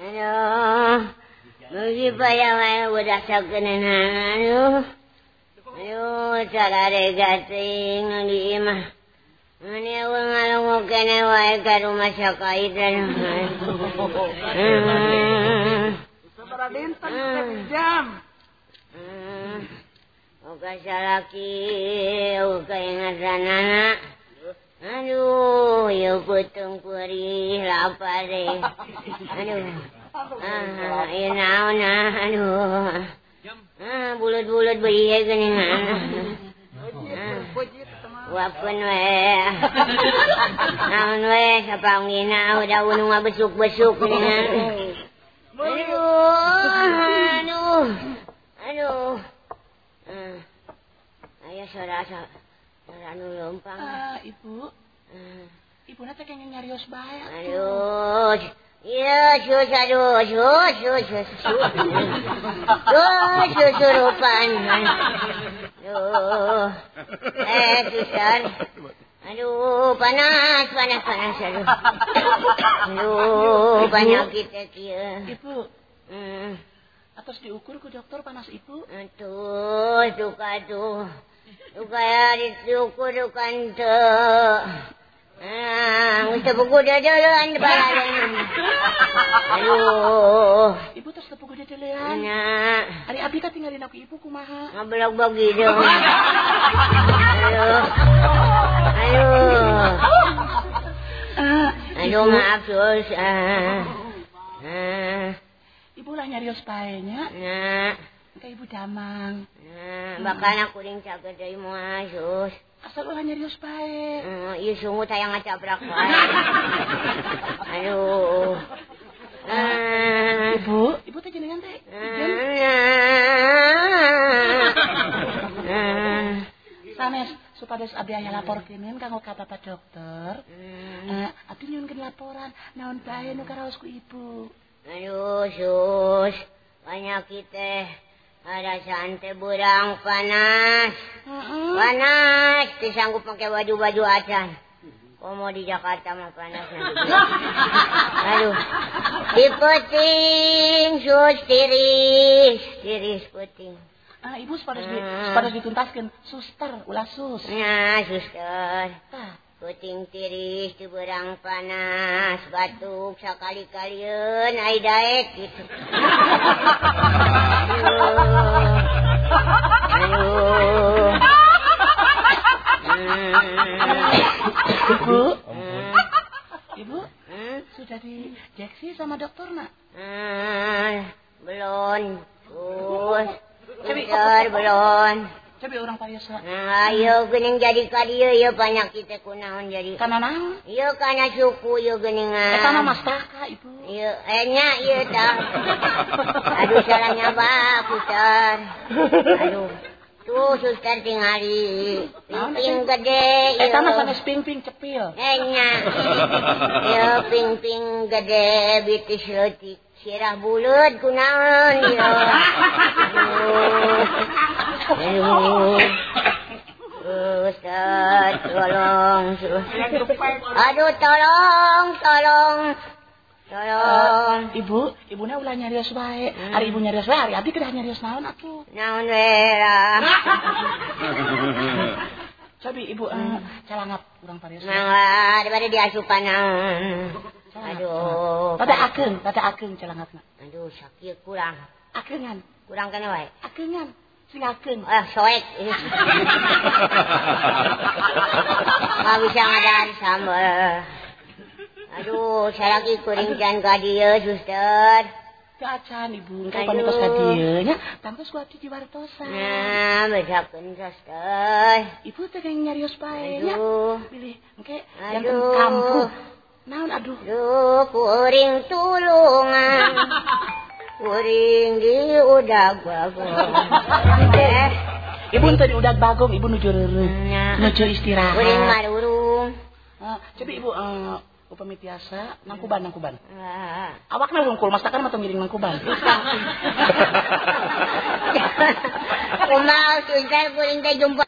Aduh. Mugi payah wae udah sakeun aduh. Aduh, carare gating di imah. Mane wong alung kene wae ka rumah sakai dan. Sabaraden tan jam. Hmm. Oka salaki, oka ingatanana. Aduh, yo putung kurih lapar deh. Aduh. Ah, ah, bulut-bulut ah, wapun we naon we sapangin na daun nga besuk-besuk dengan aduh aduh. Uh, ayo saudara saudara nu lompang uh, ibu. Uh, ibu nanti kayaknya nyarios baik aduh. Iya sus, aduh, eh, susan. Aduh, panas, panas, panas, aduh. Aduh, penyakitnya kia. Ibu, Hmm. atas diukur ke dokter panas ibu. Aduh, duka tuh. Duka ya diukur dukan tuh. Ah, gusto buku dadalan balalan. Aduh. Ibu terus tepuk gede delean. Anak, Hari abdi kan tinggalin aku ibu kumaha. ngablog begitu. Aduh. Aduh. Ah, Aduh, maaf, sus. Ah. Ah. ibu lah nyarios bae nya. Nah, Kayak ibu damang. nah, bakal aku ring caga dari mua, sus. Asal ulah nyarios bae. Hmm, iya sungguh tayang ngacabrak wae. Aduh. Ah. Ibu, ibu teh jenengan teh. Ah. Sanes supados abdi aya laporkeun kanggo ka bapak dokter. Eh, abdi nyuwunkeun laporan naon bae nu karaos ku ibu. Aduh, sus. Penyakit teh. Ada santai burang panas. Panas. Disanggup pakai baju-baju acan. Kok mau di Jakarta mah panasnya. Aduh. Diputing, sus, tiris. Tiris puting. Ah, ibu supados di Hmm. supados dituntaskeun suster ulah sus. Nah, suster. Tah, Puting tiris di berang panas, batuk sekali-kalian, ai daet gitu. sama dokter nak? Hmm. Belum. Terus. Suster, belum. Coba orang pariasa. Nah, ayo gening jadi kadieu ieu penyakit teh kunaon jadi. Karena naon? Ieu kana suku ieu geuningan. Eta mah mastaka ibu. Ieu enya ieu tah. Aduh salahnya ba putar. Aduh. Tuh suster hari. Ping-ping gede. Eh, Eta mah sanes ping-ping cepil. Enya. Yo ping-ping gede bitis leutik. Sirah bulut kunaon yo. Ustaz, tolong. Aduh, tolong, tolong. Tolong. Ibu, ibunya ulah nyarios bae. Hari ibu nyarios bae, hari abdi kedah nyarios naon atuh. Naon wera. Coba ibu eh, calangap urang pariasa. Mangga, daripada diasupan naon. Aduh. Pada akeun, pada akeun calangapna. Aduh, sakit kurang. Akeungan, Kurang kena wae. akeungan. Sing akeun. Ah, soek. Nggak bisa ngadaan sambal. Aduh, saya lagi kuring dan kadieu, suster. Ya acan ibu, Aduh. panikos ka dieu nya. Tangkos ku abdi diwartosan. Nah, bedakeun suster. Ibu teh yang nyarios bae nya. Pilih engke yang kampung. Naon aduh. Duh, kuring tulungan. Kuring di udah bagong. Eh, Ibu tadi udah bagong, ibu nuju reureuh. Nuju istirahat. Kuring marurung. Ah, coba ibu eh upami tiasa nangkuban nangkuban. Ah. Awakna wungkul masakan mah teu ngiring nangkuban. Kumaha suster kuring teh jumpa